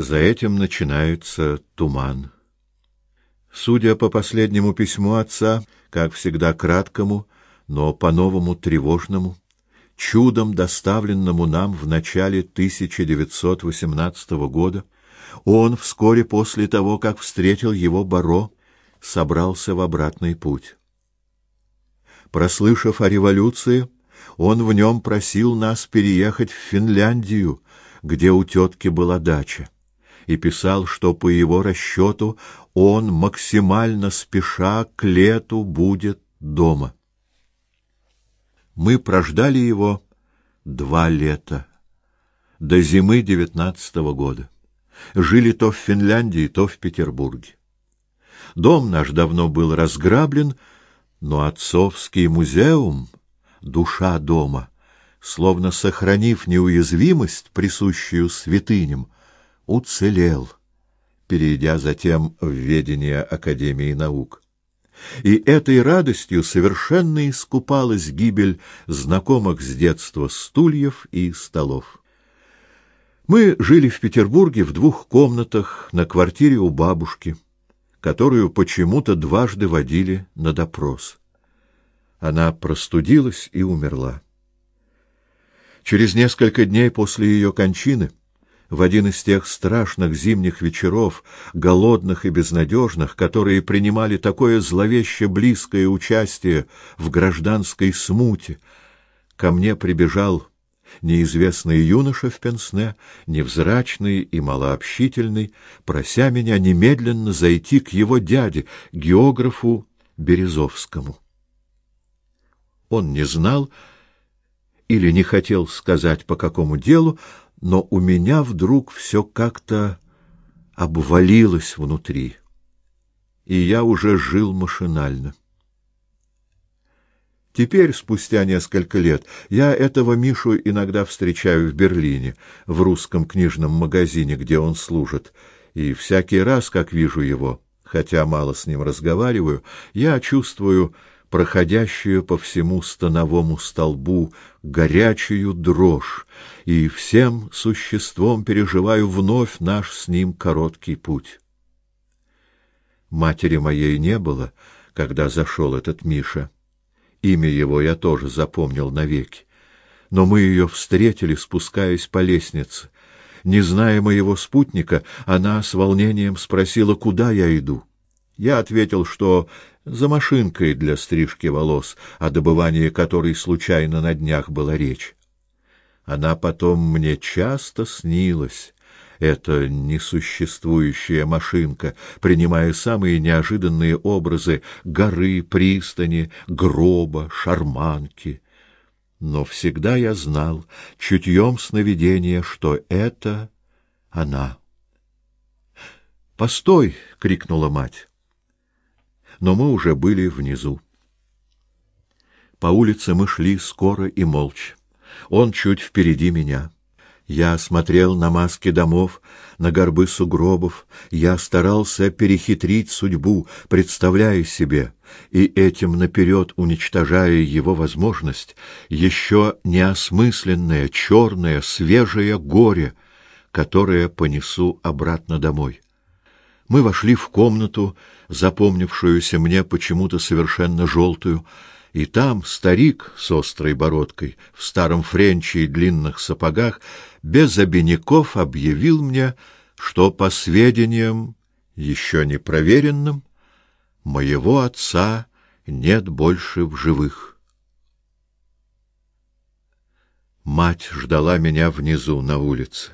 За этим начинается туман. Судя по последнему письму отца, как всегда краткому, но по-новому тревожному, чудом доставленному нам в начале 1918 года, он вскоре после того, как встретил его Баро, собрался в обратный путь. Прослышав о революции, он в нем просил нас переехать в Финляндию, где у тетки была дача, и писал, что по его расчету он максимально спеша к лету будет дома. Мы прождали его два лета, до зимы девятнадцатого года. Жили то в Финляндии, то в Петербурге. Дом наш давно был разграблен, но отцовский музеум, душа дома, словно сохранив неуязвимость, присущую святыням, уцелел, перейдя затем в ведение Академии наук. И этой радостью совершенно искупалась гибель знакомых с детства стульев и столов. Мы жили в Петербурге в двух комнатах на квартире у бабушки, которую почему-то дважды водили на допрос. Она простудилась и умерла. Через несколько дней после ее кончины в один из тех страшных зимних вечеров, голодных и безнадежных, которые принимали такое зловеще близкое участие в гражданской смуте, ко мне прибежал неизвестный юноша в пенсне, невзрачный и малообщительный, прося меня немедленно зайти к его дяде, географу Березовскому. Он не знал или не хотел сказать по какому делу, но у меня вдруг все как-то обвалилось внутри, и я уже жил машинально. Теперь, спустя несколько лет, я этого Мишу иногда встречаю в Берлине, в русском книжном магазине, где он служит, и всякий раз, как вижу его, хотя мало с ним разговариваю, я чувствую проходящую по всему становому столбу горячую дрожь, и всем существом переживаю вновь наш с ним короткий путь. Матери моей не было, когда зашел этот Миша. Имя его я тоже запомнил навеки. Но мы ее встретили, спускаясь по лестнице. Не зная моего спутника, она с волнением спросила, куда я иду. Я ответил, что за машинкой для стрижки волос, о добывании которой случайно на днях была речь. Она потом мне часто снилась, эта несуществующая машинка, принимая самые неожиданные образы горы, пристани, гроба, шарманки. Но всегда я знал чутьем сновидения, что это она. «Постой!» — крикнула мать но мы уже были внизу. По улице мы шли скоро и молча. Он чуть впереди меня. Я смотрел на маски домов, на горбы сугробов, я старался перехитрить судьбу, представляя себе, и этим наперед уничтожая его возможность, еще неосмысленное, черное, свежее горе, которое понесу обратно домой. Мы вошли в комнату, запомнившуюся мне почему-то совершенно желтую, и там старик с острой бородкой, в старом френче и длинных сапогах, без обиняков объявил мне, что по сведениям еще не проверенным моего отца нет больше в живых. Мать ждала меня внизу на улице.